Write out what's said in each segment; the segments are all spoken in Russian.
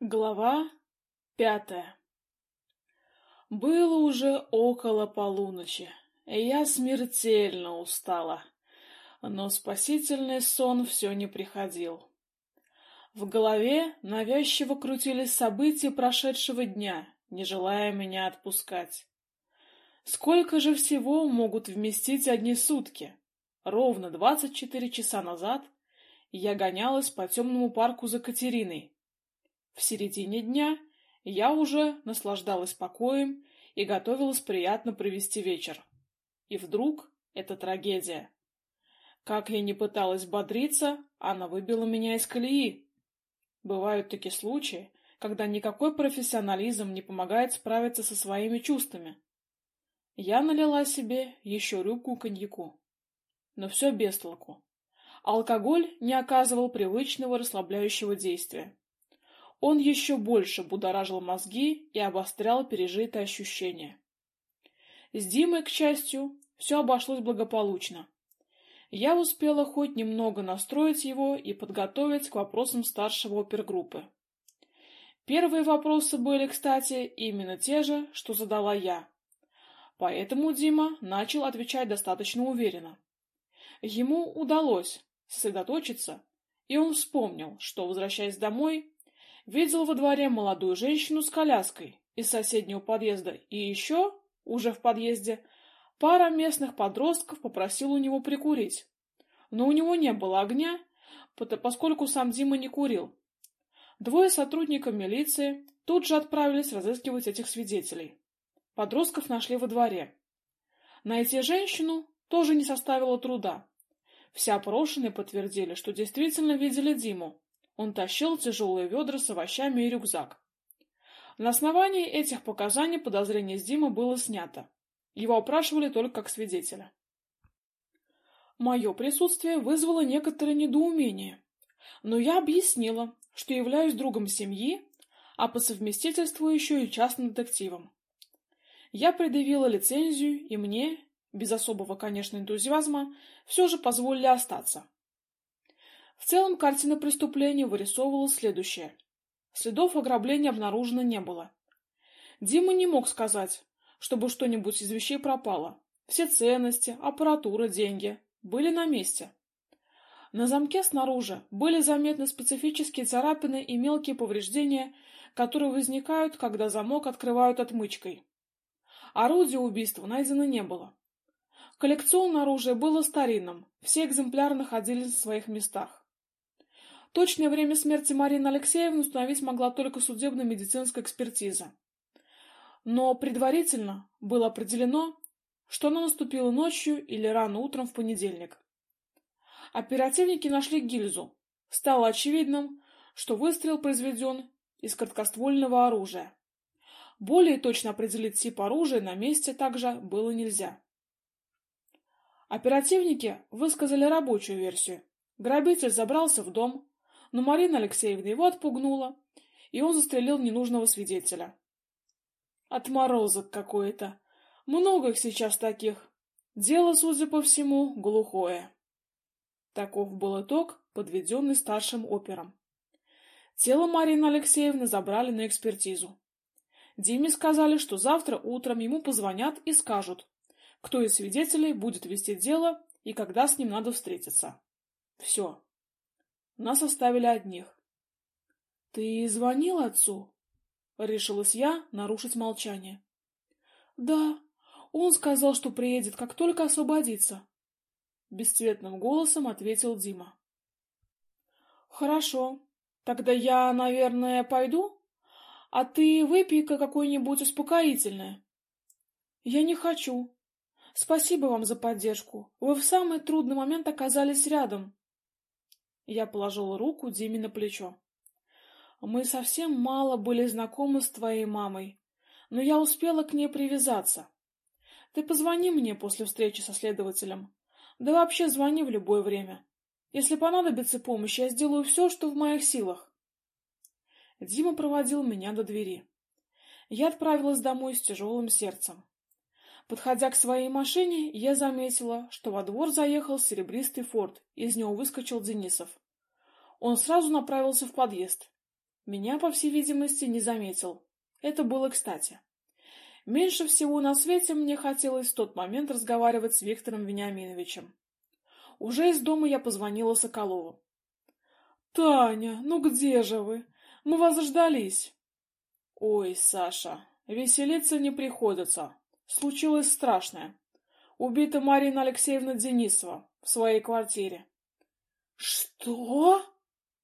Глава пятая Было уже около полуночи, и я смертельно устала, но спасительный сон все не приходил. В голове навязчиво крутились события прошедшего дня, не желая меня отпускать. Сколько же всего могут вместить одни сутки? Ровно двадцать четыре часа назад я гонялась по темному парку за Катериной, в середине дня я уже наслаждалась покоем и готовилась приятно провести вечер. И вдруг эта трагедия. Как я не пыталась бодриться, она выбила меня из колеи. Бывают такие случаи, когда никакой профессионализм не помогает справиться со своими чувствами. Я налила себе еще рюмку коньяку. Но все без толку. Алкоголь не оказывал привычного расслабляющего действия. Он еще больше будоражил мозги и обострял пережитые ощущения. С Димой, к счастью, все обошлось благополучно. Я успела хоть немного настроить его и подготовить к вопросам старшего опергруппы. Первые вопросы были, кстати, именно те же, что задала я. Поэтому Дима начал отвечать достаточно уверенно. Ему удалось сосредоточиться, и он вспомнил, что, возвращаясь домой, Видел во дворе молодую женщину с коляской из соседнего подъезда, и еще, уже в подъезде, пара местных подростков попросила у него прикурить. Но у него не было огня, поскольку сам Дима не курил. Двое сотрудников милиции тут же отправились разыскивать этих свидетелей. Подростков нашли во дворе. Найти женщину тоже не составило труда. Все опрошенные подтвердили, что действительно видели Диму, он тащил тяжелые ведра с овощами и рюкзак. На основании этих показаний подозрение с Димы было снято. Его опрашивали только как свидетеля. Мое присутствие вызвало некоторое недоумение, но я объяснила, что являюсь другом семьи, а по совместительству еще и частным детективом. Я предъявила лицензию, и мне, без особого, конечно, энтузиазма, все же позволили остаться. В целом картина преступления вырисовывала следующее. Следов ограбления обнаружено не было. Дима не мог сказать, чтобы что-нибудь из вещей пропало. Все ценности, аппаратура, деньги были на месте. На замке снаружи были заметны специфические царапины и мелкие повреждения, которые возникают, когда замок открывают отмычкой. Орудия убийства найдено не было. Коллекционное оружие было старинным, все экземпляры находились в своих местах. Точное время смерти Марины Алексеевны установить могла только судебно-медицинская экспертиза. Но предварительно было определено, что она наступила ночью или рано утром в понедельник. Оперативники нашли гильзу. Стало очевидным, что выстрел произведен из короткоствольного оружия. Более точно определить тип оружия на месте также было нельзя. Оперативники высказали рабочую версию. Грабитель забрался в дом, но Марина Алексеевна его отпугнула, и он застрелил ненужного свидетеля. Отморозок какой-то. Много их сейчас таких. Дело, судя по всему, глухое. Таков был итог, подведенный старшим опером. Тело Марины Алексеевны забрали на экспертизу. Диме сказали, что завтра утром ему позвонят и скажут, кто из свидетелей будет вести дело и когда с ним надо встретиться. Все. Нас оставили одних. — Ты звонил отцу? — решилась я нарушить молчание. — Да, он сказал, что приедет, как только освободится. Бесцветным голосом ответил Дима. — Хорошо, тогда я, наверное, пойду? А ты выпей-ка какое-нибудь успокоительное. — Я не хочу. Спасибо вам за поддержку. Вы в самый трудный момент оказались рядом. Я положила руку Диме на плечо. Мы совсем мало были знакомы с твоей мамой, но я успела к ней привязаться. Ты позвони мне после встречи со следователем. Да вообще звони в любое время. Если понадобится помощь, я сделаю все, что в моих силах. Дима проводил меня до двери. Я отправилась домой с тяжелым сердцем. Подходя к своей машине, я заметила, что во двор заехал серебристый форт, из него выскочил Денисов. Он сразу направился в подъезд. Меня, по всей видимости, не заметил. Это было кстати. Меньше всего на свете мне хотелось в тот момент разговаривать с Виктором Вениаминовичем. Уже из дома я позвонила Соколову. Таня, ну где же вы? Мы вас заждались. Ой, Саша, веселиться не приходится. Случилось страшное. Убита Марина Алексеевна Денисова в своей квартире. Что?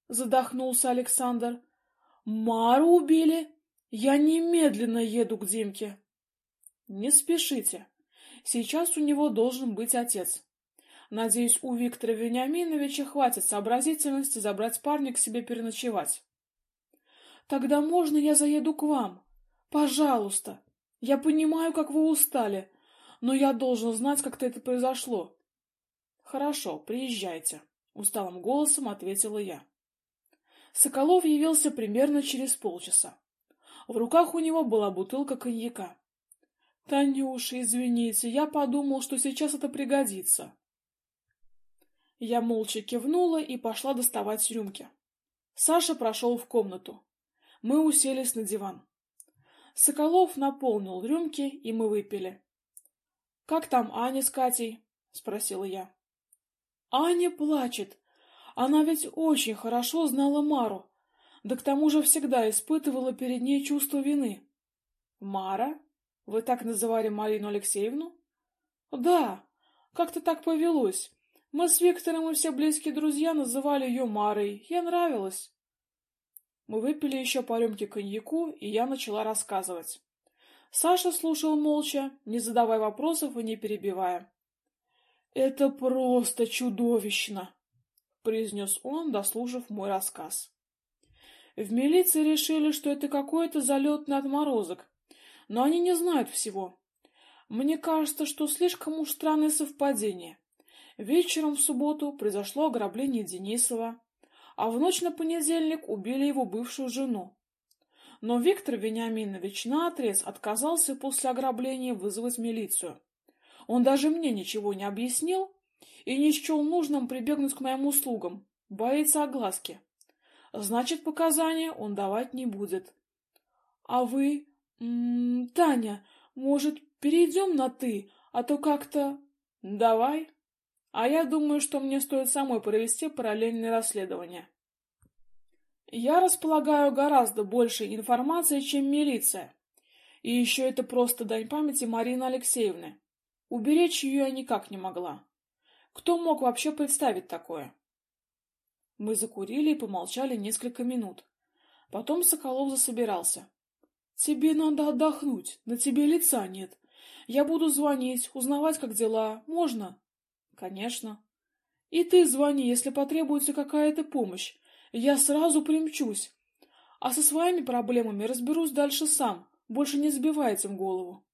задохнулся Александр. Мару убили? Я немедленно еду к Димке. Не спешите. Сейчас у него должен быть отец. Надеюсь, у Виктора Вениаминовича хватит сообразительности забрать парня к себе переночевать. Тогда можно я заеду к вам? Пожалуйста. Я понимаю, как вы устали, но я должен знать, как-то это произошло. Хорошо, приезжайте, усталым голосом ответила я. Соколов явился примерно через полчаса. В руках у него была бутылка коньяка. Танюша, извините, я подумал, что сейчас это пригодится. Я молча кивнула и пошла доставать рюмки. Саша прошел в комнату. Мы уселись на диван. Соколов наполнил рюмки, и мы выпили. Как там Аня с Катей? спросила я. Аня плачет. Она ведь очень хорошо знала Мару, да к тому же всегда испытывала перед ней чувство вины. Мара? Вы так называли Марину Алексеевну? Да, как-то так повелось. Мы с Виктором и все близкие друзья называли ее Марой. Ей нравилось. Мы выпили еще по рюмке коньяку, и я начала рассказывать. Саша слушал молча, не задавая вопросов и не перебивая. Это просто чудовищно, произнес он, дослушав мой рассказ. В милиции решили, что это какой-то залетный отморозок, но они не знают всего. Мне кажется, что слишком уж странное совпадение. Вечером в субботу произошло ограбление Денисова, а в ночь на понедельник убили его бывшую жену. Но Виктор Вениаминович наотрез отказался после ограбления вызвать милицию. Он даже мне ничего не объяснил и не счел нужным прибегнуть к моим услугам. Боится огласки. Значит, показания он давать не будет. А вы, м -м, Таня, может, перейдем на ты, а то как-то Давай. А я думаю, что мне стоит самой провести параллельное расследование. Я располагаю гораздо больше информации, чем милиция. И еще это просто дань памяти Марины Алексеевны. Уберечь ее я никак не могла. Кто мог вообще представить такое? Мы закурили и помолчали несколько минут. Потом Соколов засобирался. Тебе надо отдохнуть, на тебе лица нет. Я буду звонить, узнавать, как дела. Можно? Конечно. И ты звони, если потребуется какая-то помощь. Я сразу примчусь. А со своими проблемами разберусь дальше сам. Больше не забивайте им голову.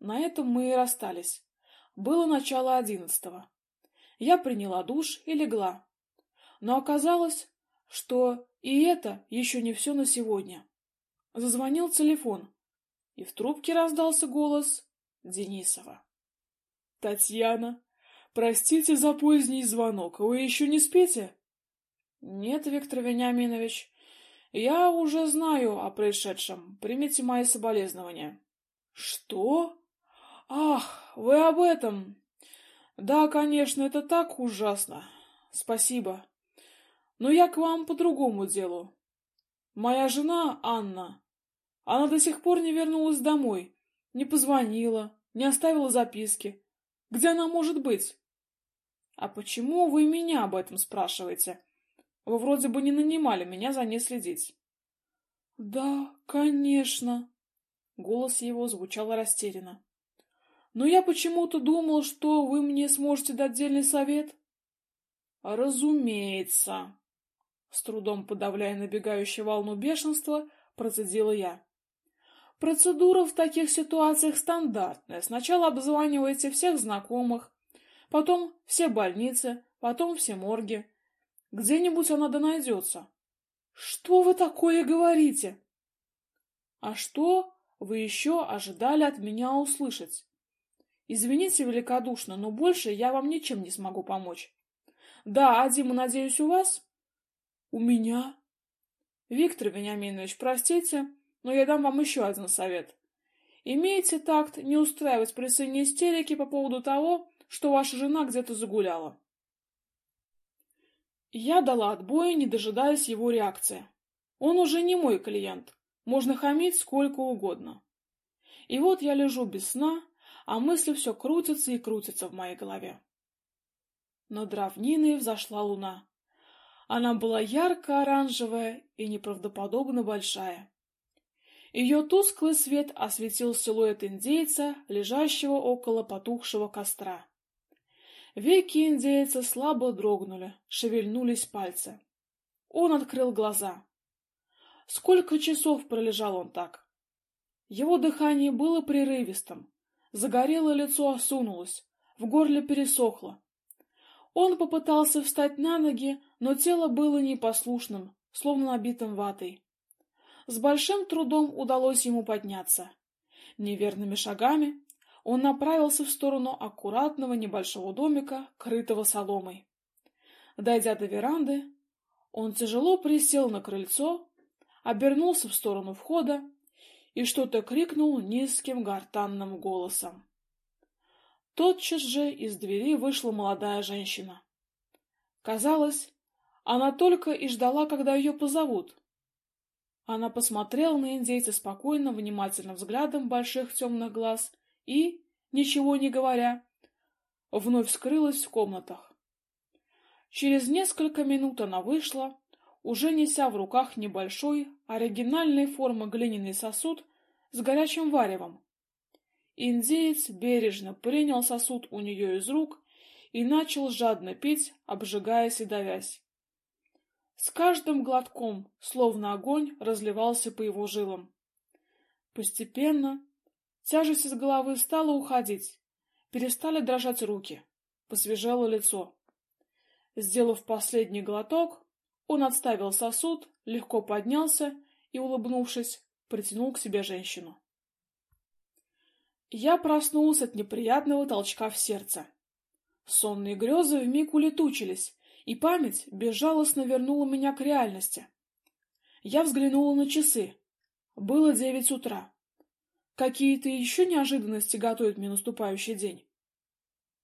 На этом мы и расстались. Было начало одиннадцатого. Я приняла душ и легла. Но оказалось, что и это еще не все на сегодня. Зазвонил телефон, и в трубке раздался голос Денисова. Татьяна, Простите за поздний звонок. Вы еще не спите? Нет, Виктор Вениаминович. Я уже знаю о происшедшем. Примите мои соболезнования. Что? Ах, вы об этом. Да, конечно, это так ужасно. Спасибо. Но я к вам по другому делу. Моя жена Анна, она до сих пор не вернулась домой, не позвонила, не оставила записки. Где она может быть? А почему вы меня об этом спрашиваете? Вы вроде бы не нанимали меня за ней следить. Да, конечно. Голос его звучал растерянно. Но я почему-то думал, что вы мне сможете дать дельный совет. Разумеется. С трудом подавляя набегающую волну бешенства, процедила я. Процедура в таких ситуациях стандартная. Сначала обзваниваете всех знакомых, потом все больницы, потом все морги. Где-нибудь она да найдется. Что вы такое говорите? А что вы еще ожидали от меня услышать? Извините великодушно, но больше я вам ничем не смогу помочь. Да, а Дима, надеюсь, у вас? У меня? Виктор Вениаминович, простите, но я дам вам еще один совет. Имейте такт не устраивать присыне истерики по поводу того, что ваша жена где-то загуляла. Я дала отбой, не дожидаясь его реакции. Он уже не мой клиент. Можно хамить сколько угодно. И вот я лежу без сна, а мысли все крутятся и крутятся в моей голове. Над равниной взошла луна. Она была ярко-оранжевая и неправдоподобно большая. Ее тусклый свет осветил силуэт индейца, лежащего около потухшего костра. Веки индейца слабо дрогнули, шевельнулись пальцы. Он открыл глаза. Сколько часов пролежал он так? Его дыхание было прерывистым, загорелое лицо осунулось, в горле пересохло. Он попытался встать на ноги, но тело было непослушным, словно набитым ватой. С большим трудом удалось ему подняться. Неверными шагами он направился в сторону аккуратного небольшого домика, крытого соломой. Дойдя до веранды, он тяжело присел на крыльцо, обернулся в сторону входа и что-то крикнул низким гортанным голосом. Тотчас же из двери вышла молодая женщина. Казалось, она только и ждала, когда ее позовут. Она посмотрела на индейца спокойным, внимательным взглядом больших темных глаз и, ничего не говоря, вновь скрылась в комнатах. Через несколько минут она вышла, уже неся в руках небольшой, оригинальной формы глиняный сосуд с горячим варевом, Индеец бережно принял сосуд у нее из рук и начал жадно пить, обжигаясь и давясь. С каждым глотком, словно огонь, разливался по его жилам. Постепенно тяжесть из головы стала уходить, перестали дрожать руки, посвежело лицо. Сделав последний глоток, он отставил сосуд, легко поднялся и, улыбнувшись, притянул к себе женщину. Я проснулся от неприятного толчка в сердце. Сонные грезы вмиг улетучились, и память безжалостно вернула меня к реальности. Я взглянула на часы. Было девять утра. Какие-то еще неожиданности готовят мне наступающий день.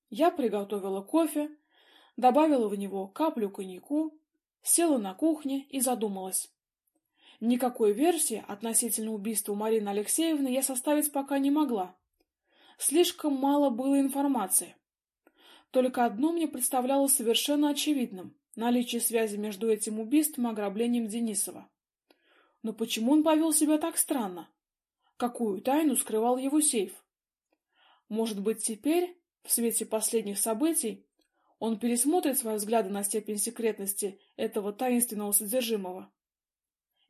Я приготовила кофе, добавила в него каплю коньяку, села на кухне и задумалась. Никакой версии относительно убийства Марины Алексеевны я составить пока не могла. Слишком мало было информации. Только одно мне представлялось совершенно очевидным — наличие связи между этим убийством и ограблением Денисова. Но почему он повел себя так странно? Какую тайну скрывал его сейф? Может быть, теперь, в свете последних событий, он пересмотрит свои взгляды на степень секретности этого таинственного содержимого?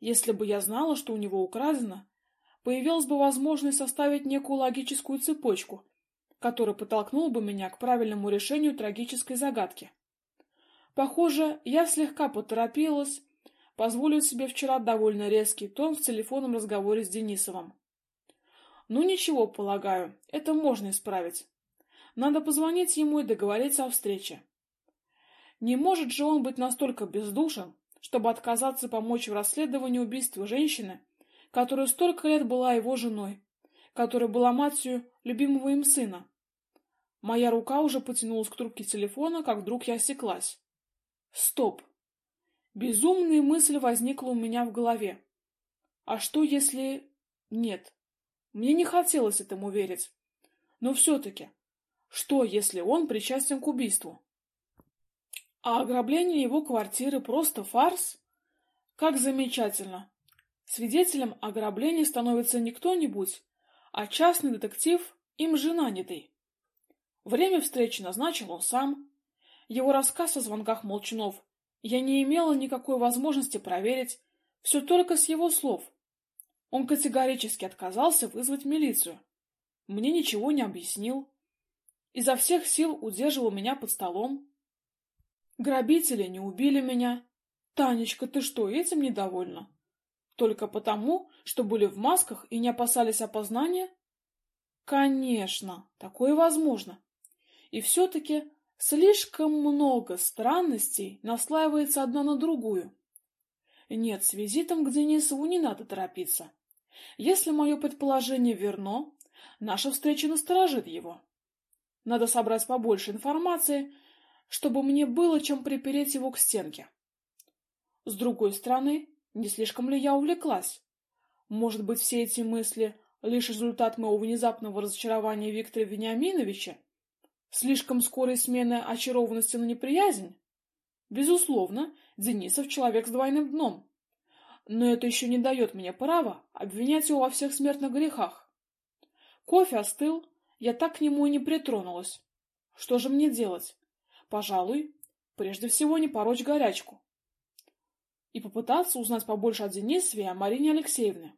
Если бы я знала, что у него украдено, появилась бы возможность составить некую логическую цепочку, которая подтолкнула бы меня к правильному решению трагической загадки. Похоже, я слегка поторопилась, позволив себе вчера довольно резкий тон в телефонном разговоре с Денисовым. Ну ничего, полагаю, это можно исправить. Надо позвонить ему и договориться о встрече. Не может же он быть настолько бездушен, чтобы отказаться помочь в расследовании убийства женщины, которая столько лет была его женой, которая была матерью любимого им сына. Моя рука уже потянулась к трубке телефона, как вдруг я осеклась. Стоп. Безумная мысль возникла у меня в голове. А что если... Нет. Мне не хотелось этому верить. Но все-таки, что если он причастен к убийству? А ограбление его квартиры просто фарс? Как замечательно. Свидетелем ограбления становится не кто-нибудь, а частный детектив, им же нанятый. Время встречи назначил он сам. Его рассказ о звонках Молчунов я не имела никакой возможности проверить, все только с его слов. Он категорически отказался вызвать милицию. Мне ничего не объяснил. Изо всех сил удерживал меня под столом. Грабители не убили меня. Танечка, ты что, этим недовольна? Только потому, что были в масках и не опасались опознания? Конечно, такое возможно. И все-таки слишком много странностей наслаивается одна на другую. Нет, с визитом к Денисову не надо торопиться. Если мое предположение верно, наша встреча насторожит его. Надо собрать побольше информации, чтобы мне было чем припереть его к стенке. С другой стороны, не слишком ли я увлеклась? Может быть, все эти мысли — лишь результат моего внезапного разочарования Виктора Вениаминовича? Слишком скорой смены очарованности на неприязнь? Безусловно, Денисов человек с двойным дном. Но это еще не дает мне права обвинять его во всех смертных грехах. Кофе остыл, я так к нему и не притронулась. Что же мне делать? Пожалуй, прежде всего не порочь горячку. И попытаться узнать побольше о Денисове и о Марине Алексеевне.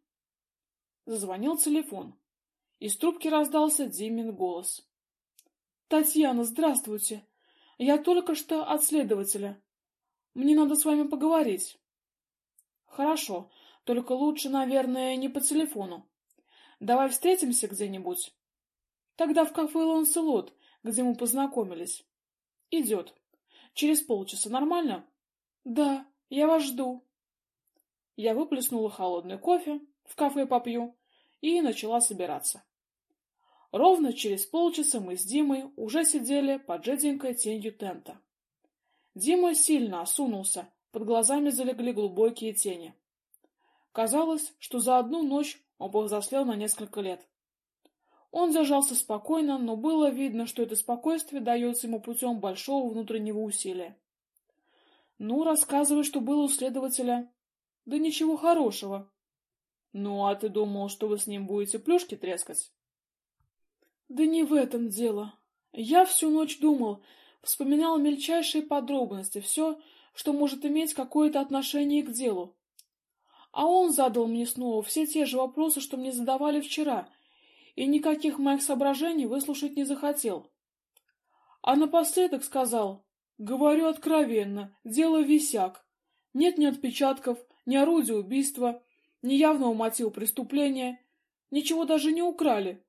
Зазвонил телефон. Из трубки раздался Димин голос. «Татьяна, здравствуйте. Я только что от следователя. Мне надо с вами поговорить». «Хорошо, только лучше, наверное, не по телефону. Давай встретимся где-нибудь. Тогда в кафе «Ланселот», где мы познакомились. Идет. Через полчаса нормально? Да, я вас жду. Я выплеснула холодный кофе, в кафе попью, и начала собираться. Ровно через полчаса мы с Димой уже сидели под жиденькой тенью тента. Дима сильно осунулся, под глазами залегли глубокие тени. Казалось, что за одну ночь он повзрослел на несколько лет. Он зажался спокойно, но было видно, что это спокойствие дается ему путем большого внутреннего усилия. Ну, рассказывай, что было у следователя. Да ничего хорошего. Ну, а ты думал, что вы с ним будете плюшки трескать? Да не в этом дело. Я всю ночь думал, вспоминал мельчайшие подробности, все, что может иметь какое-то отношение к делу. А он задал мне снова все те же вопросы, что мне задавали вчера, и никаких моих соображений выслушать не захотел. А напоследок сказал, говорю откровенно, дело висяк. Нет ни отпечатков, ни орудия убийства, ни явного мотива преступления, ничего даже не украли.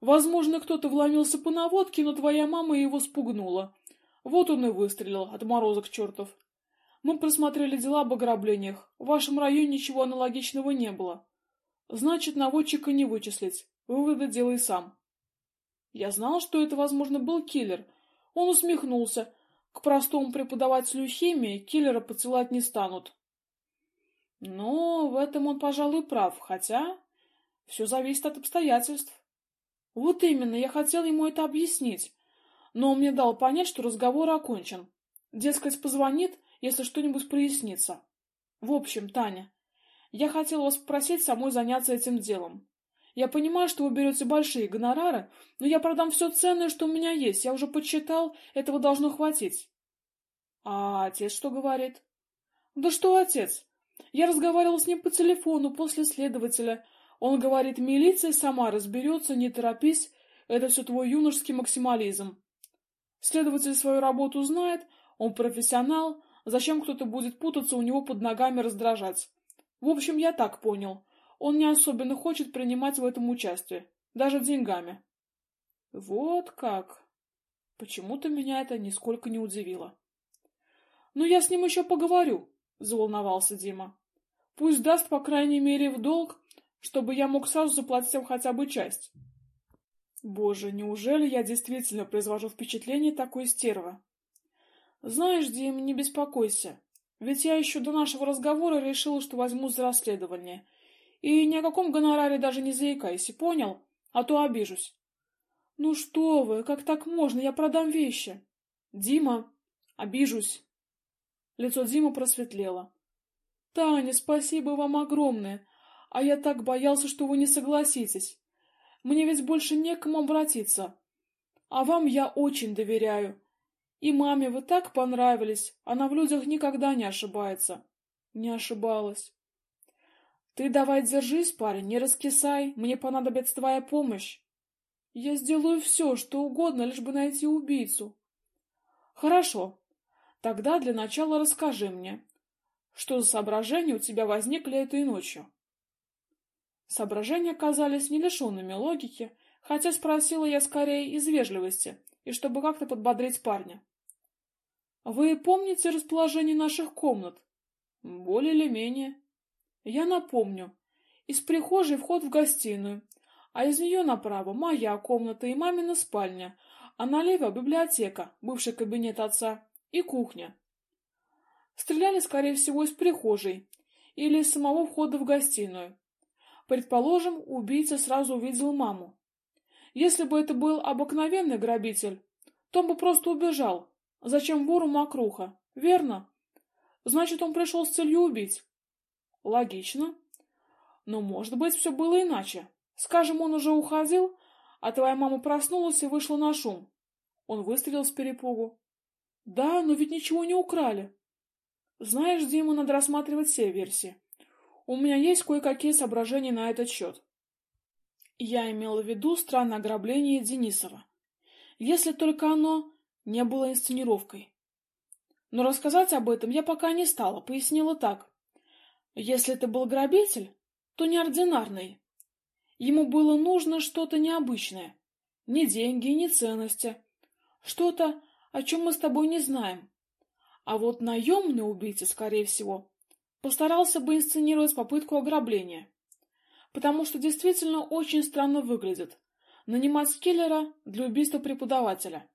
Возможно, кто-то вломился по наводке, но твоя мама его спугнула. Вот он и выстрелил, отморозок чертов. Мы просмотрели дела об ограблениях. В вашем районе ничего аналогичного не было. Значит, наводчика не вычислить. Выводы делай сам. Я знал, что это, возможно, был киллер. Он усмехнулся. К простому преподавателю химии киллера поцелать не станут. Но в этом он, пожалуй, прав, хотя все зависит от обстоятельств. Вот именно, я хотел ему это объяснить, но он мне дал понять, что разговор окончен. Дескать, позвонит, если что-нибудь прояснится. В общем, Таня, я хотел вас попросить самой заняться этим делом. Я понимаю, что вы берете большие гонорары, но я продам все ценное, что у меня есть. Я уже подсчитал, этого должно хватить. А отец что говорит? Да что отец? Я разговаривал с ним по телефону после следователя. Он говорит, милиция сама разберется, не торопись, это все твой юношеский максимализм. Следователь свою работу знает, он профессионал, Зачем кто-то будет путаться у него под ногами раздражать? В общем, я так понял. Он не особенно хочет принимать в этом участие, даже деньгами. Вот как. Почему-то меня это нисколько не удивило. Ну я с ним еще поговорю, заволновался Дима. Пусть даст по крайней мере в долг, чтобы я мог сразу заплатить им хотя бы часть. Боже, неужели я действительно произвожу впечатление такой стервы? Знаешь, Дим, не беспокойся. Ведь я еще до нашего разговора решила, что возьму за расследование. И ни о каком гонораре даже не заикайся, понял? А то обижусь. Ну что вы, как так можно? Я продам вещи. Дима, обижусь. Лицо Димы просветлело. Таня, спасибо вам огромное. А я так боялся, что вы не согласитесь. Мне ведь больше не обратиться. А вам я очень доверяю. И маме вы так понравились. Она в людях никогда не ошибается. Не ошибалась. Ты давай держись, парень, не раскисай. Мне понадобится твоя помощь. Я сделаю все, что угодно, лишь бы найти убийцу. Хорошо. Тогда для начала расскажи мне, что за соображения у тебя возникли этой ночью. Соображения оказались не лишенными логики, хотя спросила я скорее из вежливости и чтобы как-то подбодрить парня. Вы помните расположение наших комнат? Более или менее. Я напомню. Из прихожей вход в гостиную, а из нее направо моя комната и мамина спальня, а налево библиотека, бывший кабинет отца, и кухня. Стреляли, скорее всего, из прихожей или из самого входа в гостиную. Предположим, убийца сразу увидел маму. Если бы это был обыкновенный грабитель, то он бы просто убежал. Зачем вору мокруха? Верно? Значит, он пришел с целью убить. Логично. Но, может быть, все было иначе. Скажем, он уже уходил, а твоя мама проснулась и вышла на шум. Он выстрелил с перепугу. Да, но ведь ничего не украли. Знаешь, Дима, надо рассматривать все версии. У меня есть кое-какие соображения на этот счет. Я имела в виду странное ограбление Денисова. Если только оно не было инсценировкой. Но рассказать об этом я пока не стала, пояснила так. Если это был грабитель, то неординарный. Ему было нужно что-то необычное. Не деньги, не ценности. Что-то, о чем мы с тобой не знаем. А вот наемный убийца, скорее всего, постарался бы инсценировать попытку ограбления. Потому что действительно очень странно выглядит нанимать киллера для убийства преподавателя.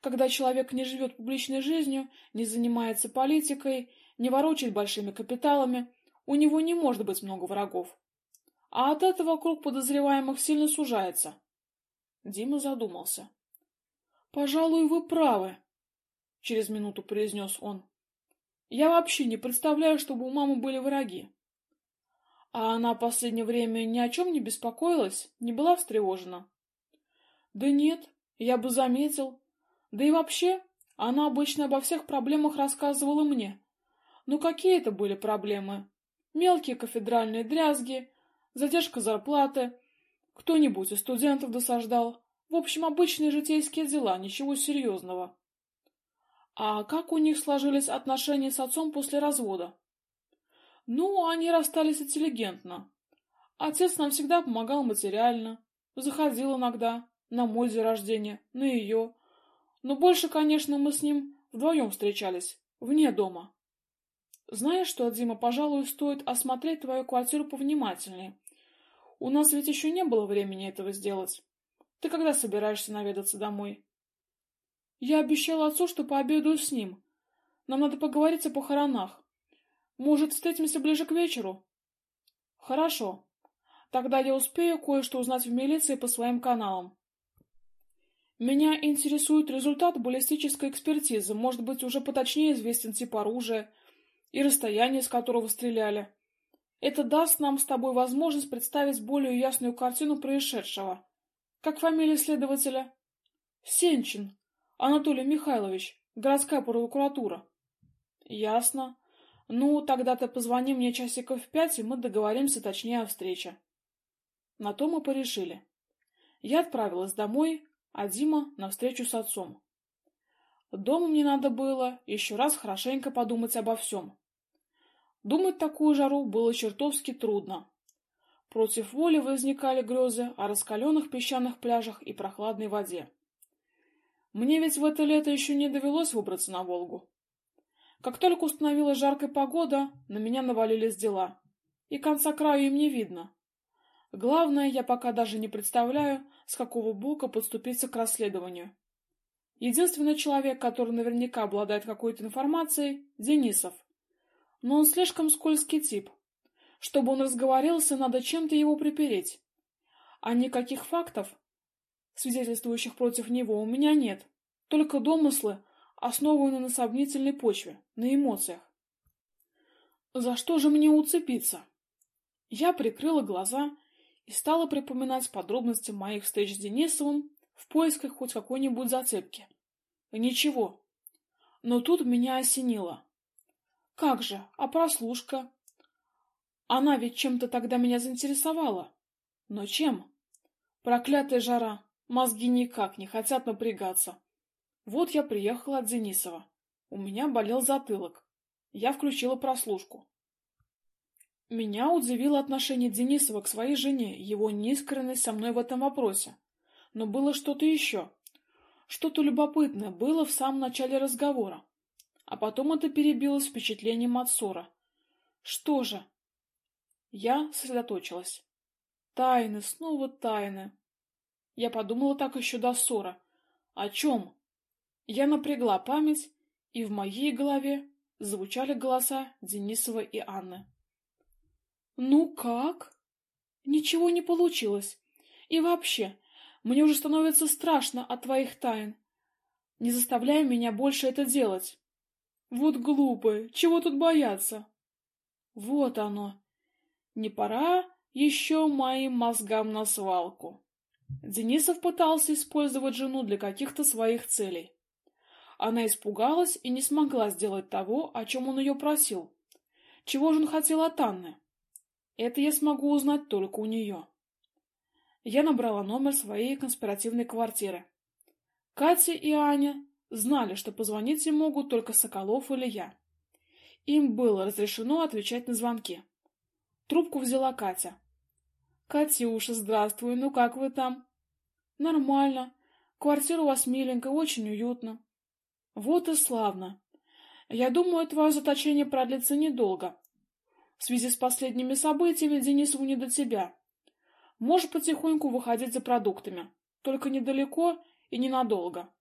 Когда человек не живет публичной жизнью, не занимается политикой, не ворочает большими капиталами, у него не может быть много врагов. А от этого круг подозреваемых сильно сужается. Дима задумался. Пожалуй, вы правы, через минуту произнес он. Я вообще не представляю, чтобы у мамы были враги. А она в последнее время ни о чем не беспокоилась, не была встревожена. Да нет, я бы заметил. Да и вообще, она обычно обо всех проблемах рассказывала мне. Но какие это были проблемы? Мелкие кафедральные дрязги, задержка зарплаты, кто-нибудь из студентов досаждал. В общем, обычные житейские дела, ничего серьезного. А как у них сложились отношения с отцом после развода? Ну, они расстались интеллигентно. Отец нам всегда помогал материально, заходил иногда на мой день рождения, на ее. Но больше, конечно, мы с ним вдвоем встречались, вне дома. Знаешь что, Дима, пожалуй, стоит осмотреть твою квартиру повнимательнее. У нас ведь еще не было времени этого сделать. Ты когда собираешься наведаться домой? Я обещала отцу, что пообедаю с ним. Нам надо поговорить о похоронах. Может, встретимся ближе к вечеру? Хорошо. Тогда я успею кое-что узнать в милиции по своим каналам. Меня интересует результат баллистической экспертизы. Может быть, уже поточнее известен тип оружия, и расстояние, с которого стреляли. Это даст нам с тобой возможность представить более ясную картину происшедшего. Как фамилия следователя? Сенчин. Анатолий Михайлович. Городская прокуратура. Ясно. Ну, тогда ты позвони мне часиков в пять, и мы договоримся точнее о встрече. На то мы порешили. Я отправилась домой, а Дима на встречу с отцом. Дома мне надо было еще раз хорошенько подумать обо всем. Думать такую жару было чертовски трудно. Против воли возникали грезы о раскаленных песчаных пляжах и прохладной воде. Мне ведь в это лето еще не довелось выбраться на Волгу. Как только установилась жаркая погода, на меня навалились дела, и конца краю им не видно. Главное, я пока даже не представляю, с какого бока подступиться к расследованию. Единственный человек, который наверняка обладает какой-то информацией — Денисов. Но он слишком скользкий тип. Чтобы он разговорился, надо чем-то его припереть. А никаких фактов, свидетельствующих против него, у меня нет. Только домыслы, основанные на сомнительной почве, на эмоциях. За что же мне уцепиться? Я прикрыла глаза и стала припоминать подробности моих встреч с Денисовым в поисках хоть какой-нибудь зацепки. Ничего. Но тут меня осенило. Как же, а прослушка? Она ведь чем-то тогда меня заинтересовала. Но чем? Проклятая жара. Мозги никак не хотят напрягаться. Вот я приехала от Денисова. У меня болел затылок. Я включила прослушку. Меня удивило отношение Денисова к своей жене, его неискренность со мной в этом вопросе. Но было что-то еще. Что-то любопытное было в самом начале разговора. А потом это перебилось впечатлением от ссора, Что же? Я сосредоточилась. Тайны, снова тайны. Я подумала так еще до ссоры. О чем? Я напрягла память, и в моей голове звучали голоса Денисова и Анны. Ну как? Ничего не получилось. И вообще, мне уже становится страшно от твоих тайн. Не заставляй меня больше это делать. Вот глупые, чего тут бояться? Вот оно. Не пора еще моим мозгам на свалку. Денисов пытался использовать жену для каких-то своих целей. Она испугалась и не смогла сделать того, о чем он ее просил. Чего же он хотел от Анны? Это я смогу узнать только у нее. Я набрала номер своей конспиративной квартиры. Катя и Аня знали, что позвонить им могут только Соколов или я. Им было разрешено отвечать на звонки. Трубку взяла Катя. «Катюша, здравствуй, ну как вы там?» «Нормально. Квартира у вас миленькая, очень уютно». «Вот и славно. Я думаю, твое заточение продлится недолго. В связи с последними событиями Денисову не до тебя. Можешь потихоньку выходить за продуктами, только недалеко и ненадолго.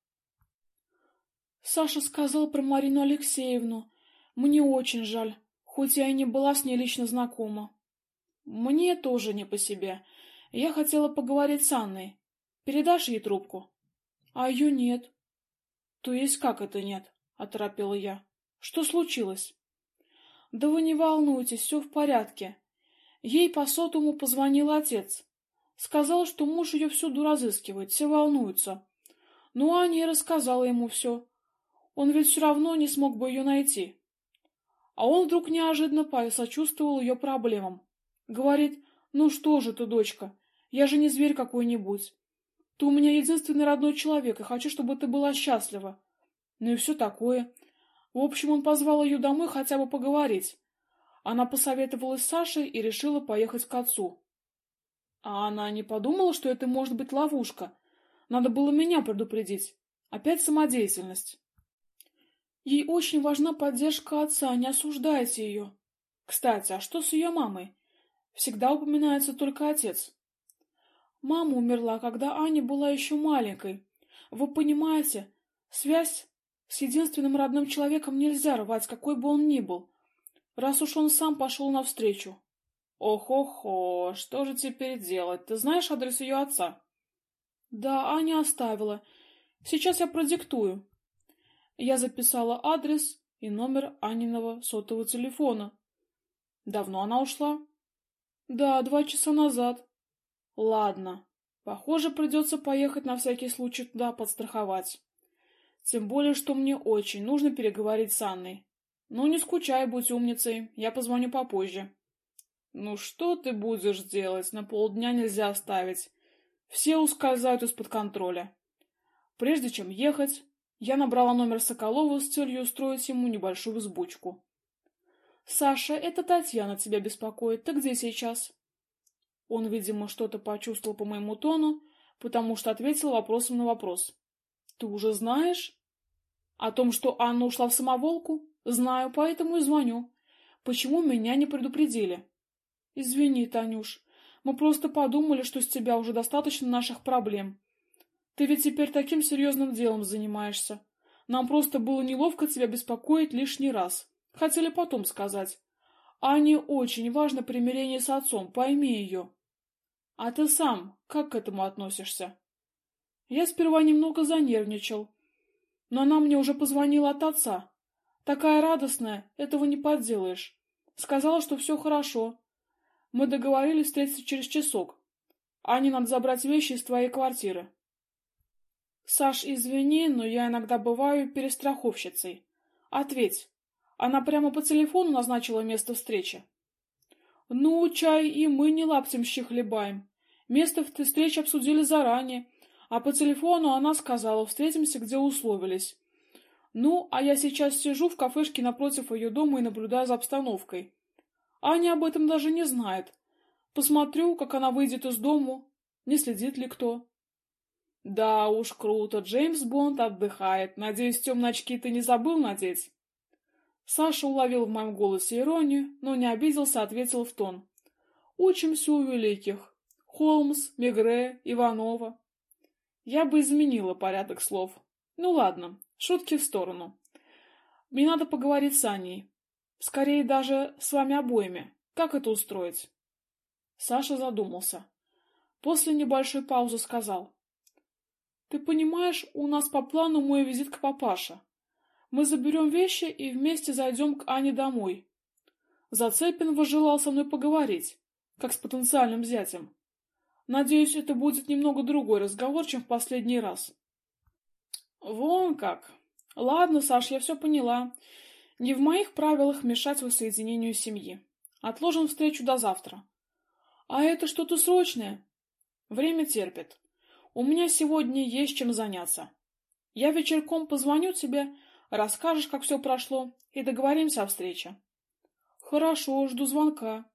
Саша сказал про Марину Алексеевну. Мне очень жаль, хоть я и не была с ней лично знакома. Мне тоже не по себе. Я хотела поговорить с Анной. Передашь ей трубку? А ее нет. То есть как это нет? оторопела я. Что случилось? Да вы не волнуйтесь, все в порядке. Ей по сотовому позвонил отец. Сказал, что муж ее всюду разыскивает, все волнуются. Ну, Аня и рассказала ему все. Он ведь все равно не смог бы ее найти. А он вдруг неожиданно посочувствовал ее проблемам. Говорит, ну что же ты, дочка, я же не зверь какой-нибудь. Ты у меня единственный родной человек, и хочу, чтобы ты была счастлива. Ну и все такое. В общем, он позвал ее домой хотя бы поговорить. Она посоветовалась с Сашей и решила поехать к отцу. А она не подумала, что это может быть ловушка. Надо было меня предупредить. Опять самодеятельность. Ей очень важна поддержка отца, не осуждайте ее. Кстати, а что с ее мамой? Всегда упоминается только отец. Мама умерла, когда Аня была еще маленькой. Вы понимаете, связь с единственным родным человеком нельзя рвать, какой бы он ни был, раз уж он сам пошел навстречу. Ох-охо, что же теперь делать? Ты знаешь адрес ее отца? Да, Аня оставила. Сейчас я продиктую. Я записала адрес и номер Аниного сотового телефона. Давно она ушла? Да, два часа назад. Ладно. Похоже, придется поехать на всякий случай туда подстраховать. Тем более, что мне очень нужно переговорить с Анной. Ну, не скучай, будь умницей, я позвоню попозже. Ну, что ты будешь делать? На полдня нельзя оставить. Все ускользают из-под контроля. Прежде чем ехать, я набрала номер Соколова с целью устроить ему небольшую взбучку. «Саша, это Татьяна тебя беспокоит. Ты где сейчас?» Он, видимо, что-то почувствовал по моему тону, потому что ответил вопросом на вопрос. Ты уже знаешь? О том, что Анна ушла в самоволку? Знаю, поэтому и звоню. Почему меня не предупредили? Извини, Танюш. Мы просто подумали, что с тебя уже достаточно наших проблем. Ты ведь теперь таким серьезным делом занимаешься. Нам просто было неловко тебя беспокоить лишний раз. Хотели потом сказать. Ане очень важно примирение с отцом, пойми ее. А ты сам как к этому относишься? Я сперва немного занервничал, но она мне уже позвонила от отца. Такая радостная, этого не подделаешь. Сказала, что все хорошо. Мы договорились встретиться через часок. Ане надо забрать вещи из твоей квартиры. Саш, извини, но я иногда бываю перестраховщицей. Ответь. Она прямо по телефону назначила место встречи. Ну, чай и мы не лаптем хлебаем. Место встречи обсудили заранее, а по телефону она сказала, встретимся, где условились. Ну, а я сейчас сижу в кафешке напротив ее дома и наблюдаю за обстановкой. Аня об этом даже не знает. Посмотрю, как она выйдет из дому, не следит ли кто. Да уж, круто, Джеймс Бонд отдыхает. Надеюсь, темные очки ты не забыл надеть? Саша уловил в моем голосе иронию, но не обиделся, ответил в тон. Учимся у великих. Холмс, Мегре, Иванова. Я бы изменила порядок слов. Ну ладно, шутки в сторону. Мне надо поговорить с Аней. Скорее даже с вами обоими. Как это устроить? Саша задумался. После небольшой паузы сказал. Ты понимаешь, у нас по плану мой визит к папаше. Мы заберем вещи и вместе зайдем к Ане домой. Зацепин возжелал со мной поговорить, как с потенциальным зятем. Надеюсь, это будет немного другой разговор, чем в последний раз. Вон как. Ладно, Саш, я все поняла. Не в моих правилах мешать воссоединению семьи. Отложим встречу до завтра. А это что-то срочное. Время терпит. У меня сегодня есть чем заняться. Я вечерком позвоню тебе, расскажешь, как все прошло, и договоримся о встрече. Хорошо, жду звонка.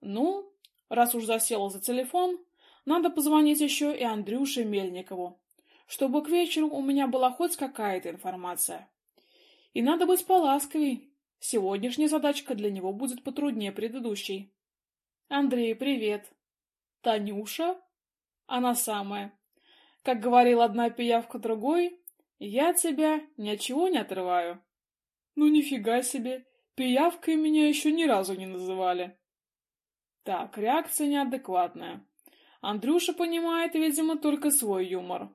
Ну, раз уж засела за телефон, надо позвонить еще и Андрюше Мельникову, чтобы к вечеру у меня была хоть какая-то информация. И надо быть поласковей. Сегодняшняя задачка для него будет потруднее предыдущей. Андрей, привет. Танюша? Она самая. Как говорила одна пиявка другой, я тебя ни от чего не отрываю. Ну нифига себе, пиявкой меня еще ни разу не называли. Так, реакция неадекватная. Андрюша понимает, видимо, только свой юмор.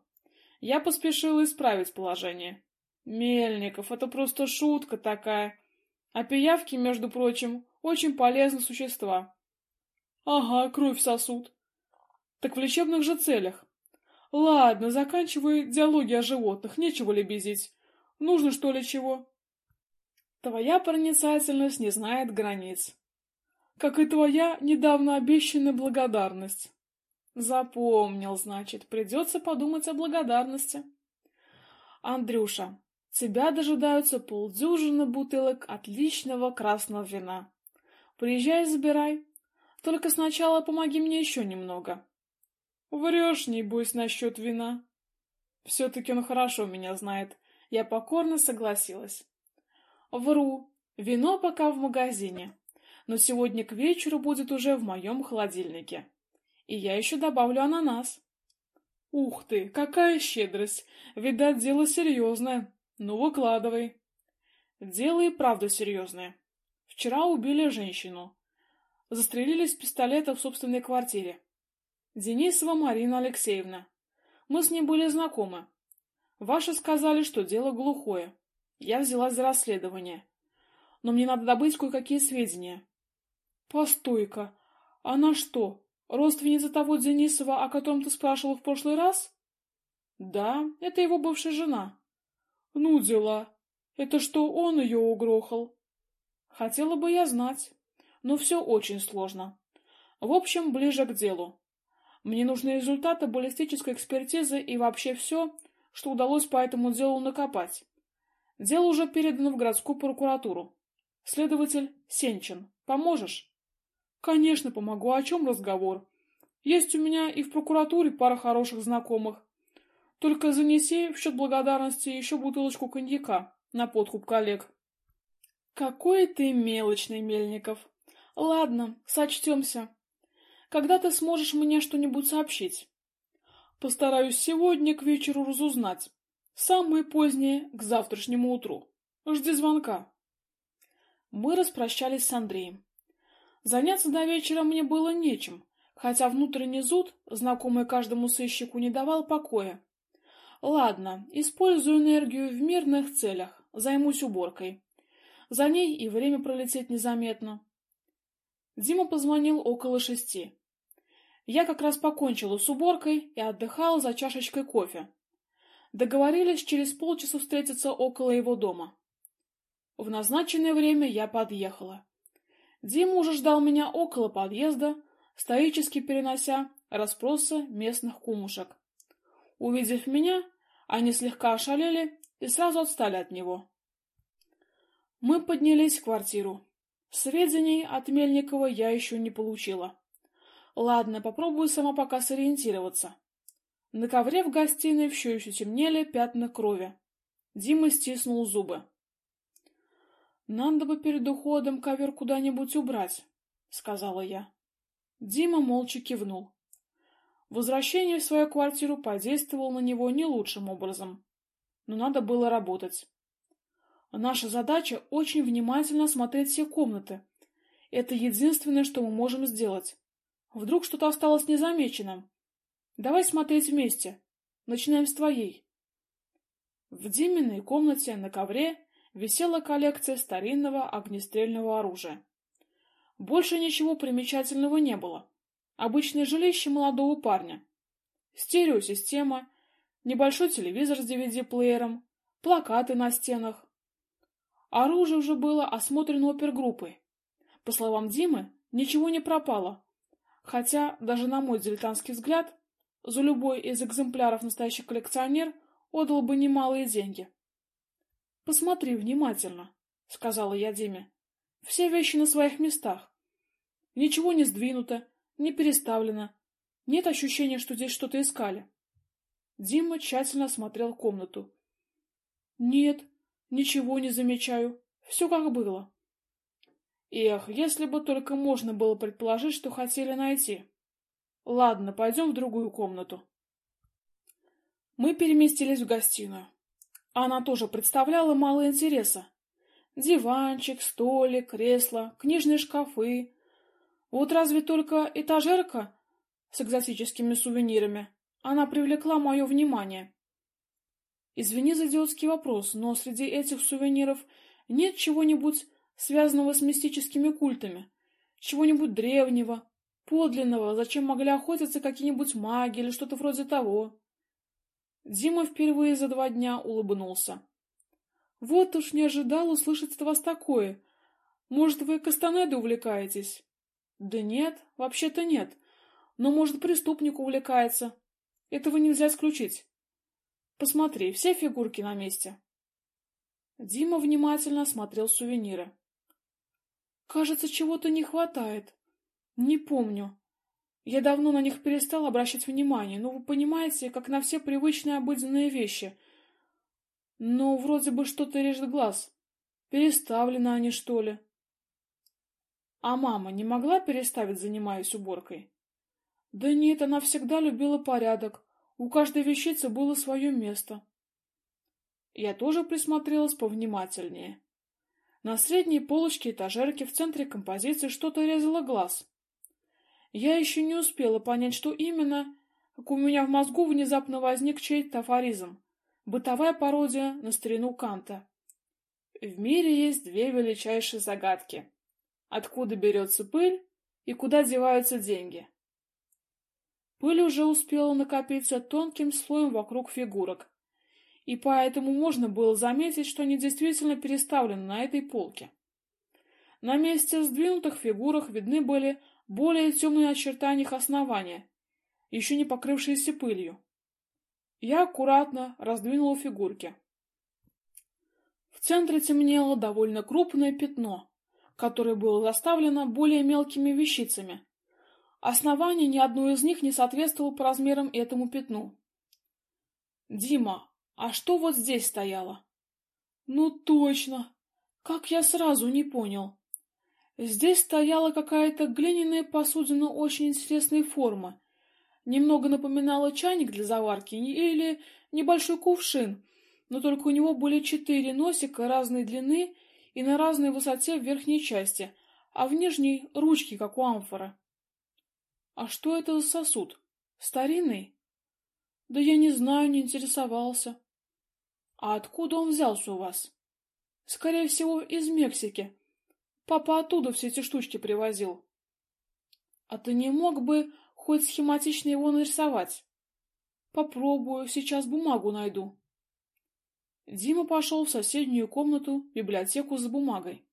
Я поспешила исправить положение. Мельников, это просто шутка такая. А пиявки, между прочим, очень полезные существа. Ага, кровь сосут. Так в лечебных же целях. Ладно, заканчивай диалоги о животных, нечего лебезить. Нужно что ли чего? Твоя проницательность не знает границ. Как и твоя недавно обещанная благодарность. Запомнил, значит, придется подумать о благодарности. Андрюша, тебя дожидаются полдюжины бутылок отличного красного вина. Приезжай забирай. Только сначала помоги мне еще немного. Врешь, небось, насчет вина. Все-таки он хорошо меня знает. Я покорно согласилась. Вру. Вино пока в магазине. Но сегодня к вечеру будет уже в моем холодильнике. И я еще добавлю ананас. Ух ты, какая щедрость! Видать, дело серьезное. Ну, выкладывай. Дело и правда серьезное. Вчера убили женщину. Застрелили с пистолета в собственной квартире. Денисова Марина Алексеевна. Мы с ней были знакомы. Ваши сказали, что дело глухое. Я взялась за расследование. Но мне надо добыть кое-какие сведения. Постой-ка, она что, родственница того Денисова, о котором ты спрашивал в прошлый раз? Да, это его бывшая жена. Ну, дела. Это что, он ее угрохал? Хотела бы я знать. Но все очень сложно. В общем, ближе к делу. Мне нужны результаты баллистической экспертизы и вообще все, что удалось по этому делу накопать. Дело уже передано в городскую прокуратуру. Следователь Сенчин, поможешь? Конечно, помогу. О чем разговор? Есть у меня и в прокуратуре пара хороших знакомых. Только занеси в счет благодарности еще бутылочку коньяка на подкуп коллег. Какой ты мелочный, Мельников. Ладно, сочтемся. Когда ты сможешь мне что-нибудь сообщить? Постараюсь сегодня к вечеру разузнать. Самое позднее к завтрашнему утру. Жди звонка. Мы распрощались с Андреем. Заняться до вечера мне было нечем, хотя внутренний зуд, знакомый каждому сыщику, не давал покоя. Ладно, использую энергию в мирных целях, займусь уборкой. За ней и время пролететь незаметно. Дима позвонил около шести. Я как раз покончила с уборкой и отдыхала за чашечкой кофе. Договорились через полчаса встретиться около его дома. В назначенное время я подъехала. Дима уже ждал меня около подъезда, стоически перенося расспросы местных кумушек. Увидев меня, они слегка ошалели и сразу отстали от него. Мы поднялись в квартиру. Сведений от Мельникова я еще не получила. Ладно, попробую сама пока сориентироваться. На ковре в гостиной все еще темнели пятна крови. Дима стиснул зубы. Надо бы перед уходом ковер куда-нибудь убрать, сказала я. Дима молча кивнул. Возвращение в свою квартиру подействовало на него не лучшим образом. Но надо было работать. Наша задача очень внимательно осмотреть все комнаты. Это единственное, что мы можем сделать. Вдруг что-то осталось незамеченным. Давай смотреть вместе. Начинаем с твоей. В Диминой комнате на ковре висела коллекция старинного огнестрельного оружия. Больше ничего примечательного не было. Обычное жилище молодого парня. Стереосистема, небольшой телевизор с DVD-плеером, плакаты на стенах. Оружие уже было осмотрено опергруппой. По словам Димы, ничего не пропало, хотя, даже на мой дилетантский взгляд, за любой из экземпляров настоящий коллекционер отдал бы немалые деньги. Посмотри внимательно, сказала я Диме. Все вещи на своих местах. Ничего не сдвинуто, не переставлено. Нет ощущения, что здесь что-то искали. Дима тщательно осмотрел комнату. Нет, ничего не замечаю. Все как было. Эх, если бы только можно было предположить, что хотели найти. Ладно, пойдем в другую комнату. Мы переместились в гостиную. Она тоже представляла мало интереса. Диванчик, столик, кресло, книжные шкафы. Вот разве только этажерка с экзотическими сувенирами. Она привлекла мое внимание. Извини за идиотский вопрос, но среди этих сувениров нет чего-нибудь связанного с мистическими культами, чего-нибудь древнего, подлинного, зачем могли охотиться какие-нибудь маги или что-то вроде того. Дима впервые за два дня улыбнулся. Вот уж не ожидал услышать от вас такое. Может, вы Кастанедой увлекаетесь? Да нет, вообще-то нет. Но, может, преступник увлекается. Этого нельзя исключить. Посмотри, все фигурки на месте. Дима внимательно осмотрел сувениры. Кажется, чего-то не хватает. Не помню. Я давно на них перестал обращать внимание, но вы понимаете, как на все привычные обыденные вещи. Но вроде бы что-то режет глаз. Переставлены они, что ли? А мама не могла переставить, занимаясь уборкой? Да нет, она всегда любила порядок. У каждой вещицы было свое место. Я тоже присмотрелась повнимательнее. На средней полочке этажерки в центре композиции что-то резало глаз. Я еще не успела понять, что именно, как у меня в мозгу внезапно возник чей-то афоризм. Бытовая пародия на старину Канта. В мире есть две величайшие загадки. Откуда берется пыль и куда деваются деньги? Пыль уже успела накопиться тонким слоем вокруг фигурок, и поэтому можно было заметить, что они действительно переставлены на этой полке. На месте сдвинутых фигурах видны были более темные очертания их основания, еще не покрывшиеся пылью. Я аккуратно раздвинула фигурки. В центре темнело довольно крупное пятно, которое было заставлено более мелкими вещицами. Основание ни одной из них не соответствовало по размерам этому пятну. Дима, а что вот здесь стояло? Ну точно. Как я сразу не понял. Здесь стояла какая-то глиняная посудина очень интересной формы. Немного напоминала чайник для заварки или небольшой кувшин, но только у него были четыре носика разной длины и на разной высоте в верхней части, а в нижней — ручки, как у амфоры. А что это за сосуд? Старинный? Да я не знаю, не интересовался. А откуда он взялся у вас? Скорее всего, из Мексики. Папа оттуда все эти штучки привозил. А ты не мог бы хоть схематично его нарисовать? Попробую, сейчас бумагу найду. Дима пошел в соседнюю комнату, библиотеку за бумагой.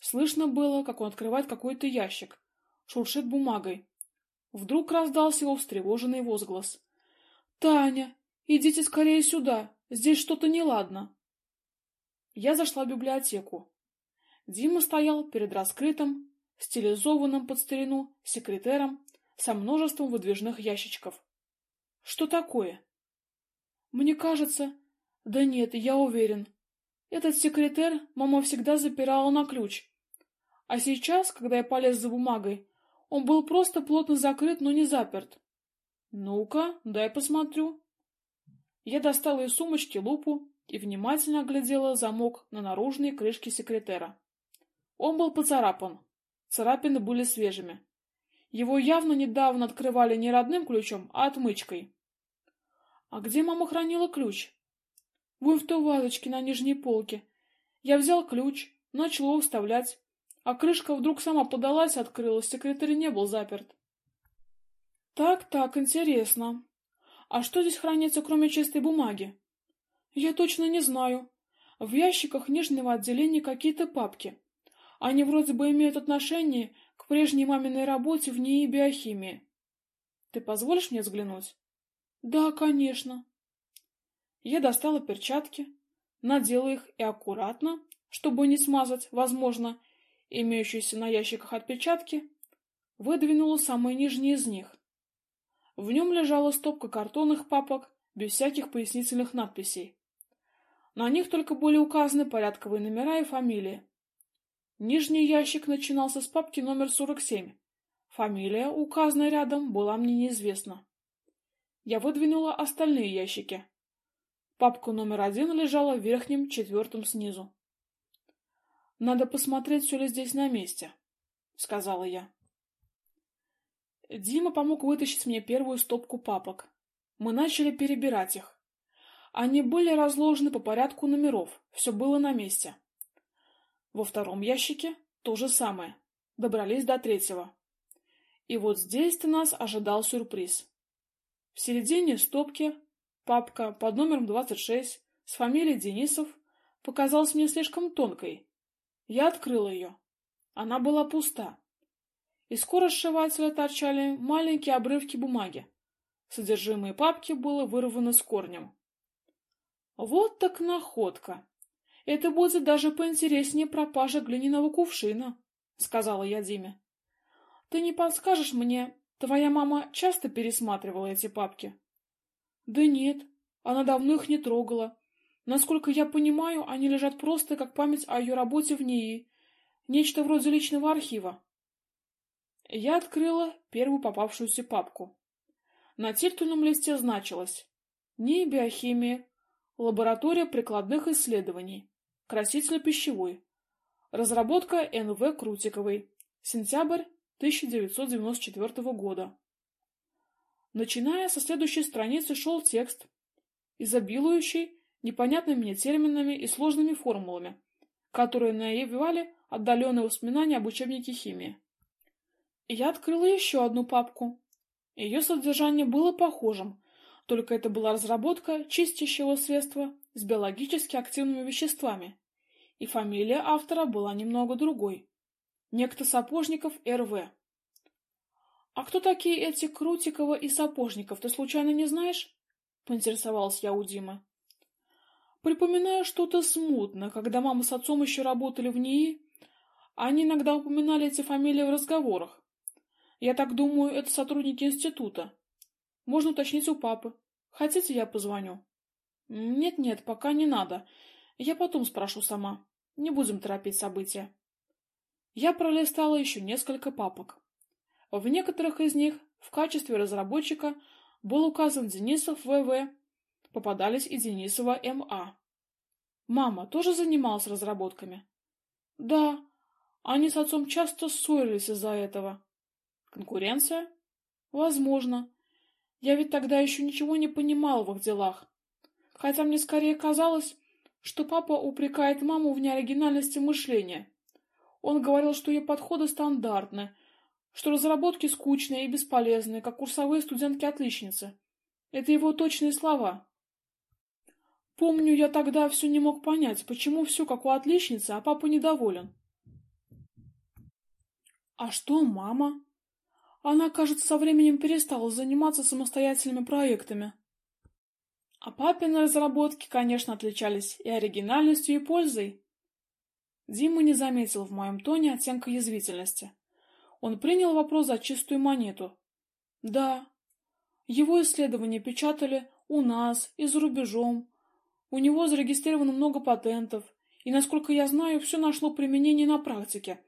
Слышно было, как он открывает какой-то ящик, шуршит бумагой. Вдруг раздался его встревоженный возглас. «Таня, идите скорее сюда, Здесь что-то неладно. Я зашла в библиотеку. Дима стоял перед раскрытым, стилизованным под старину секретером со множеством выдвижных ящичков. Что такое? Мне кажется, да нет, я уверен. Этот секретер мама всегда запирала на ключ. А сейчас, когда я полез за бумагой, он был просто плотно закрыт, но не заперт. Ну-ка, дай посмотрю. Я достала из сумочки лупу и внимательно оглядела замок на наружной крышке секретера. Он был поцарапан. Царапины были свежими. Его явно недавно открывали не родным ключом, а отмычкой. А где мама хранила ключ? Вон в той вазочке на нижней полке. Я взял ключ, начал его вставлять, а крышка вдруг сама подалась и открылась, секретарь не был заперт. Так, так, интересно. А что здесь хранится, кроме чистой бумаги? Я точно не знаю. В ящиках нижнего отделения какие-то папки. Они вроде бы имеют отношение к прежней маминой работе в НИИ биохимии. Ты позволишь мне взглянуть? Да, конечно. Я достала перчатки, надела их и аккуратно, чтобы не смазать, возможно, имеющиеся на ящиках отпечатки, выдвинула самые нижние из них. В нем лежала стопка картонных папок без всяких пояснительных надписей. На них только были указаны порядковые номера и фамилии. Нижний ящик начинался с папки номер 47. Фамилия, указанная рядом, была мне неизвестна. Я выдвинула остальные ящики. Папка номер один лежала в верхнем четвертом снизу. Надо посмотреть, все ли здесь на месте, сказала я. Дима помог вытащить мне первую стопку папок. Мы начали перебирать их. Они были разложены по порядку номеров, все было на месте. Во втором ящике то же самое. Добрались до третьего. И вот здесь-то нас ожидал сюрприз. В середине стопки папка под номером 26 с фамилией Денисов показалась мне слишком тонкой, я открыла ее. Она была пуста. Из скоросшивателя торчали маленькие обрывки бумаги. Содержимое папки было вырвано с корнем. Вот так находка. Это будет даже поинтереснее пропажа глиняного кувшина, сказала я Диме. Ты не подскажешь мне, твоя мама часто пересматривала эти папки? Да нет, она давно их не трогала. Насколько я понимаю, они лежат просто как память о ее работе в НИИ, нечто вроде личного архива. Я открыла первую попавшуюся папку. На титульном листе значилось НИИ биохимия, лаборатория прикладных исследований, краситель пищевой, разработка Н.В. Крутиковой, сентябрь 1994 года. Начиная со следующей страницы шел текст, изобилующий непонятными мне терминами и сложными формулами, которые навевали отдаленные воспоминания об учебнике химии. Я открыла еще одну папку. Ее содержание было похожим, только это была разработка чистящего средства с биологически активными веществами, и фамилия автора была немного другой. Некто Сапожников Р.В. «А кто такие эти Крутикова и Сапожников, ты случайно не знаешь?» — поинтересовалась я у Димы. Припоминаю что-то смутно, когда мама с отцом еще работали в НИИ. Они иногда упоминали эти фамилии в разговорах. Я так думаю, это сотрудники института. Можно уточнить у папы. Хотите, я позвоню? Нет-нет, пока не надо. Я потом спрошу сама. Не будем торопить события. Я пролистала еще несколько папок. В некоторых из них в качестве разработчика был указан Денисов ВВ, попадались и Денисова М.А. Мама тоже занималась разработками? Да, они с отцом часто ссорились из-за этого. Конкуренция? Возможно. Я ведь тогда еще ничего не понимал в их делах. Хотя мне скорее казалось, что папа упрекает маму в неоригинальности мышления. Он говорил, что ее подходы стандартны, что разработки скучные и бесполезные, как курсовые студентки-отличницы. Это его точные слова. Помню, я тогда все не мог понять, почему все как у отличницы, а папа недоволен. А что мама? Она, кажется, со временем перестала заниматься самостоятельными проектами. А папины разработки, конечно, отличались и оригинальностью, и пользой. Дима не заметил в моем тоне оттенка язвительности. Он принял вопрос за чистую монету. Да, его исследования печатали у нас и за рубежом, у него зарегистрировано много патентов, и, насколько я знаю, все нашло применение на практике.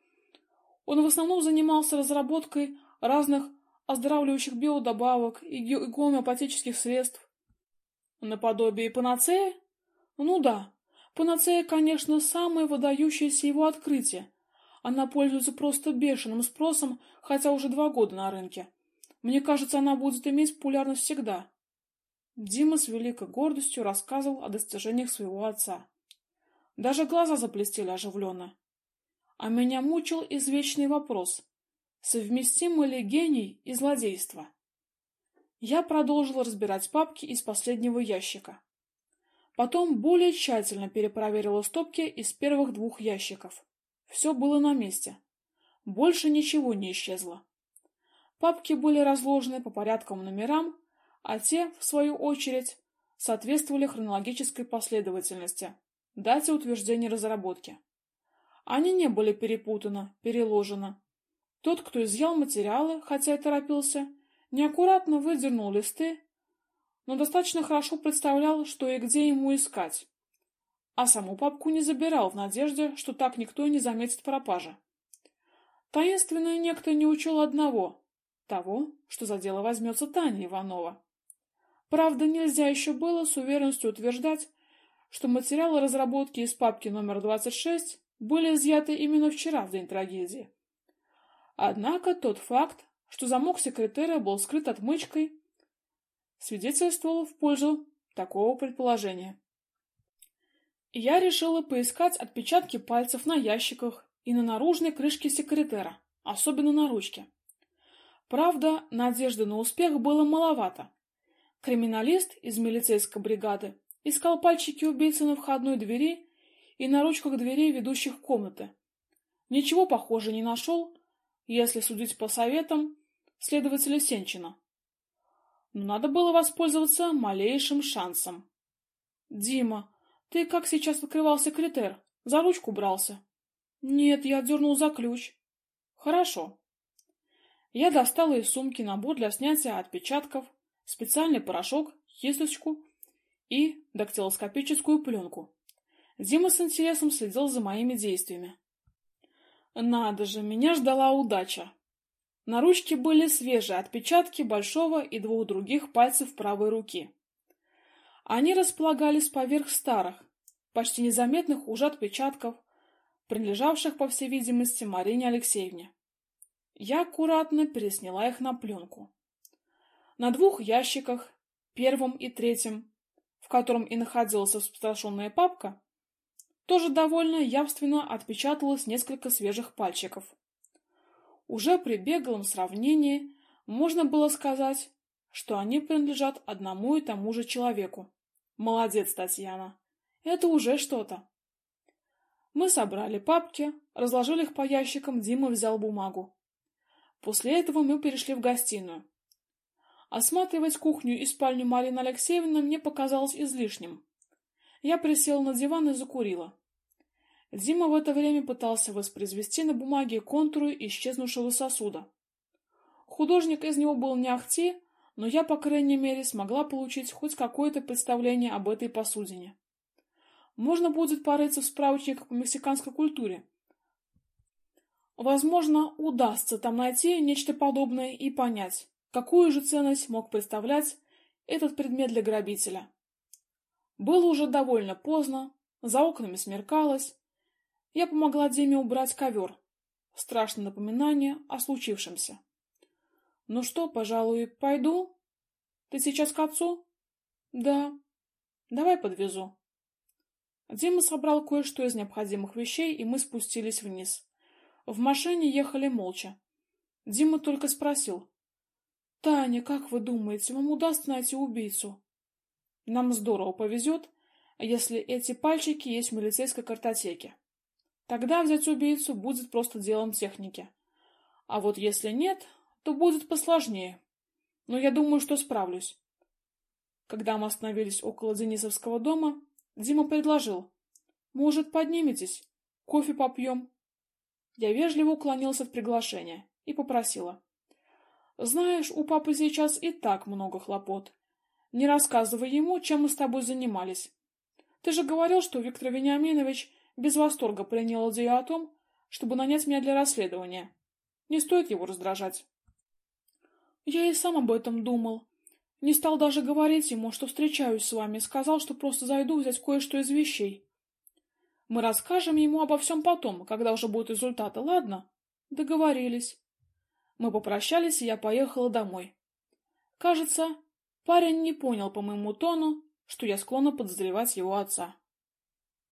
Он в основном занимался разработкой разных оздоравливающих биодобавок и гомеопатических средств. Наподобие панацеи? Ну да, панацея, конечно, самое выдающееся его открытие. Она пользуется просто бешеным спросом, хотя уже два года на рынке. Мне кажется, она будет иметь популярность всегда. Дима с великой гордостью рассказывал о достижениях своего отца. Даже глаза заблестели оживленно. А меня мучил извечный вопрос: совместимы ли гений и злодейство? Я продолжил разбирать папки из последнего ящика. Потом более тщательно перепроверила стопки из первых двух ящиков. Все было на месте. Больше ничего не исчезло. Папки были разложены по порядковым номерам, а те, в свою очередь, соответствовали хронологической последовательности, дате утверждения разработки. Они не были перепутаны, переложены. Тот, кто изъял материалы, хотя и торопился, неаккуратно выдернул листы, но достаточно хорошо представлял, что и где ему искать. А саму папку не забирал в надежде, что так никто и не заметит пропажи. Таинственный некто не учел одного того, что за дело возьмется Таня Иванова. Правда, нельзя еще было с уверенностью утверждать, что материалы разработки из папки номер 26 были изъяты именно вчера, в день трагедии. Однако тот факт, что замок секретаря был скрыт отмычкой, свидетельствовал в пользу такого предположения. Я решила поискать отпечатки пальцев на ящиках и на наружной крышке секретера, особенно на ручке. Правда, надежды на успех было маловато. Криминалист из милицейской бригады искал пальчики убийцы на входной двери и на ручках дверей, ведущих в комнаты. Ничего похожего не нашел, если судить по советам следователя Сенчина. Но надо было воспользоваться малейшим шансом. Дима, ты как сейчас открывал секретер? За ручку брался? Нет, я дернул за ключ. Хорошо. Я достала из сумки набор для снятия отпечатков, специальный порошок, кисточку и дактилоскопическую пленку. Дима с интересом следил за моими действиями. Надо же, меня ждала удача. На ручке были свежие отпечатки большого и двух других пальцев правой руки. Они располагались поверх старых, почти незаметных уже отпечатков, принадлежавших, по всей видимости, Марине Алексеевне. Я аккуратно пересняла их на пленку. На двух ящиках, первом и третьем, в котором и находилась спустошенная папка, тоже довольно явственно отпечаталось несколько свежих пальчиков. Уже при беглом сравнении можно было сказать, что они принадлежат одному и тому же человеку. Молодец, Татьяна. Это уже что-то. Мы собрали папки, разложили их по ящикам, Дима взял бумагу. После этого мы перешли в гостиную. Осматривать кухню и спальню Марины Алексеевны мне показалось излишним. Я присела на диван и закурила. Дима в это время пытался воспроизвести на бумаге контуры исчезнувшего сосуда. Художник из него был не ахти, но я, по крайней мере, смогла получить хоть какое-то представление об этой посудине. Можно будет порыться в справочниках по мексиканской культуре, Возможно, удастся там найти нечто подобное и понять, какую же ценность мог представлять этот предмет для грабителя. Было уже довольно поздно, за окнами смеркалось. Я помогла Диме убрать ковер. Страшное напоминание о случившемся. Ну что, пожалуй, пойду? Ты сейчас к отцу? Да. Давай подвезу. Дима собрал кое-что из необходимых вещей, и мы спустились вниз. В машине ехали молча. Дима только спросил: "Таня, как вы думаете, вам удастся найти убийцу?" "Нам здорово повезет, если эти пальчики есть в милицейской картотеке. Тогда взять убийцу будет просто делом техники. А вот если нет, то будет посложнее. Но я думаю, что справлюсь." Когда мы остановились около Денисовского дома, Дима предложил: "Может, подниметесь, кофе попьем?» Я вежливо уклонился от приглашения и попросила: "Знаешь, у папы сейчас и так много хлопот. Не рассказывай ему, чем мы с тобой занимались. Ты же говорил, что Виктор Вениаминович без восторга принял идею о том, чтобы нанять меня для расследования. Не стоит его раздражать. Я и сам об этом думал. Не стал даже говорить ему, что встречаюсь с вами, сказал, что просто зайду взять кое-что из вещей. Мы расскажем ему обо всем потом, когда уже будут результаты, ладно? Договорились. Мы попрощались, и я поехала домой. Кажется, парень не понял по моему тону, что я склонна подозревать его отца.